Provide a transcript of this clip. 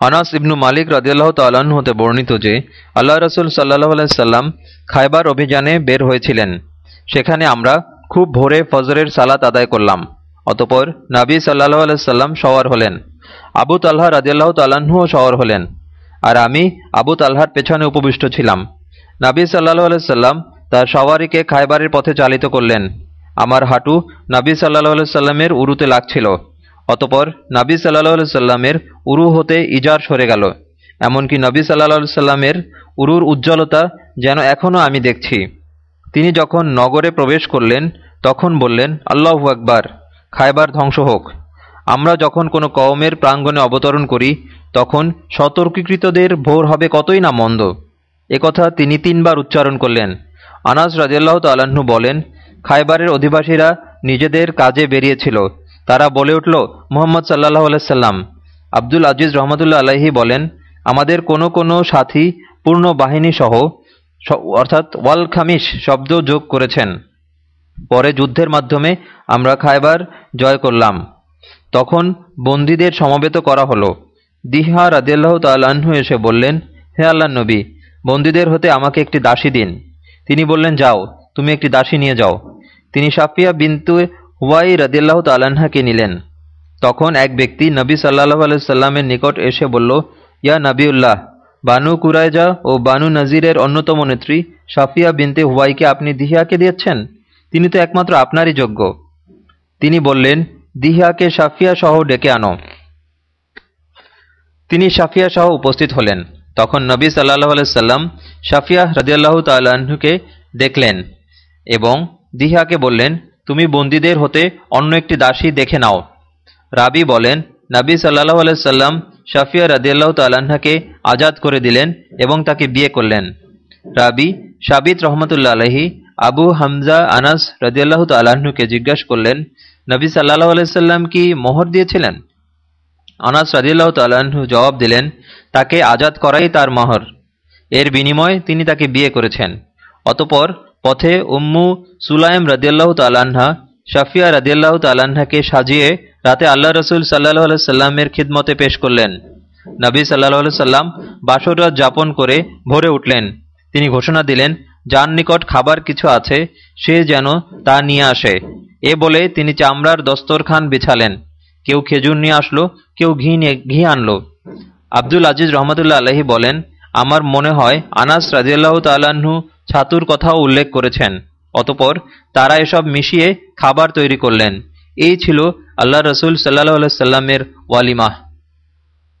আনাস ইবনু মালিক রাজিয়াল্লাহ তাল্লাহ্ন হতে বর্ণিত যে, আল্লাহ রসুল সাল্লাহ আলাইসাল্লাম খাইবার অভিযানে বের হয়েছিলেন। সেখানে আমরা খুব ভোরে ফজরের সালাত আদায় করলাম। অতপর নাবী সাল্লাহ আলাইসাল্লাম সওয়ার হলেন। আবু তাল্লাহ রাজিয়াল্লাহ তাল্লাহ্নও সওয়ার হলেন। আর আমি আবু তাল্লাহার পেছনে উপবিষ্ট ছিলাম। নাবী সাল্লাহ আলাইসাল্লাম তার সওয়ারিকে খাইবারের পথে চালিত করলেন। আমার হাঁটু নাবী সাল্লাহ সাল্লামের উরুতে লাগছিল। অতপর নবী সাল্লাহ সাল্লামের উরু হতে ইজার সরে গেল। এমনকি নবী সাল্লাহ সাল্লামের উরুর উজ্জ্বলতা যেন এখনও আমি দেখছি। তিনি যখন নগরে প্রবেশ করলেন, তখন বললেন, আল্লাহু আকবার, খায়বার ধ্বংস হোক। আমরা যখন কোনো কওমের প্রাঙ্গণে অবতরণ করি, তখন সতর্কীকৃতদের ভোর হবে কতই না মন্দ। একথা তিনি তিনবার উচ্চারণ করলেন। আনাস রাজিয়াল্লাহ তাল্লাহ্ন বলেন, খায়বারের অধিবাসীরা নিজেদের কাজে বেরিয়েছিল। তারা বলে উঠল, মোহাম্মদ সাল্লাহ আলাইসাল্লাম আব্দুল আজিজ রহমতুল্লা আলাহি বলেন, আমাদের কোনো কোনো সাথী পূর্ণ বাহিনী সহ অর্থাৎ ওয়াল খামিস শব্দ যোগ করেছেন। পরে যুদ্ধের মাধ্যমে আমরা খায়বার জয় করলাম। তখন বন্দীদের সমবেত করা হলো। দিহা রাদিয়াল্লাহ তাল্লাহ্ন এসে বললেন, হে আল্লাহ নবী, বন্দীদের হতে আমাকে একটি দাসী দিন। তিনি বললেন, যাও, তুমি একটি দাসী নিয়ে যাও। তিনি সাফিয়া বিন্তু হুয়াই রদিল্লাহ তাল্লাহাকে নিলেন। তখন এক ব্যক্তি নবী সাল্লাহ আলাইসাল্লামের নিকট এসে বলল, ইয়া নবীউল্লাহ, বানু কুরাইজা ও বানু নজিরের অন্যতম নেত্রী সাফিয়া বিনতে হুয়াইকে আপনি দিহিয়াকে দিয়েছেন? তিনি তো একমাত্র আপনারই যোগ্য। তিনি বললেন, দিহিয়াকে সাফিয়া সহ ডেকে আনো। তিনি সাফিয়া সহ উপস্থিত হলেন। তখন নবী সাল্লাহ আলাইসাল্লাম সাফিয়া রদিয়াল্লাহ তাল্লাহকে দেখলেন এবং দিহাকে বললেন তুমি বন্দীদের হতে অন্য একটি দাসী দেখে নাও। রাবি বলেন, নাবী সাল্লাহ আলাইসাল্লাম শাফিয়া রাদিয়াল্লাহ তাল্লাহাকে আজাদ করে দিলেন এবং তাকে বিয়ে করলেন। রাবি সাবিত রহমতুল্লা আলহি আবু হামজা আনাস রদিয়াল্লাহ তাল্লাহ্নকে জিজ্ঞাসা করলেন, নবী সাল্লাহ আলাইসাল্লাম কি মোহর দিয়েছিলেন? আনাস রাজিয়াল্লাহ তাল্লাহ্ন জবাব দিলেন, তাকে আজাদ করাই তার মহর। এর বিনিময়ে তিনি তাকে বিয়ে করেছেন। অতপর পথে উম্মু সুলাইম রদিয়াল্লাহ তাল্লাহা শাফিয়া রদিয়াল্লাহ তাল্লাহাকে সাজিয়ে রাতে আল্লাহ রসুল সাল্লাহ সাল্লামের খিদমতে পেশ করলেন। নবী সাল্লাহ সাল্লাম বাসরাত যাপন করে ভোরে উঠলেন। তিনি ঘোষণা দিলেন, যার নিকট খাবার কিছু আছে, সে যেন তা নিয়ে আসে। এ বলে তিনি চামড়ার দস্তরখান বিছালেন। কেউ খেজুর নিয়ে আসলো, কেউ ঘি নিয়ে, ঘি আনলো। আব্দুল আজিজ রহমতুল্লাহ আলহি বলেন, আমার মনে হয় আনাস রাজিয়াল্লাহ তাল্লাহ্ন ছাতুর কথাও উল্লেখ করেছেন। অতপর তারা এসব মিশিয়ে খাবার তৈরি করলেন। এই ছিল আল্লাহ রসুল সাল্লাহ সাল্লামের ওয়ালিমাহ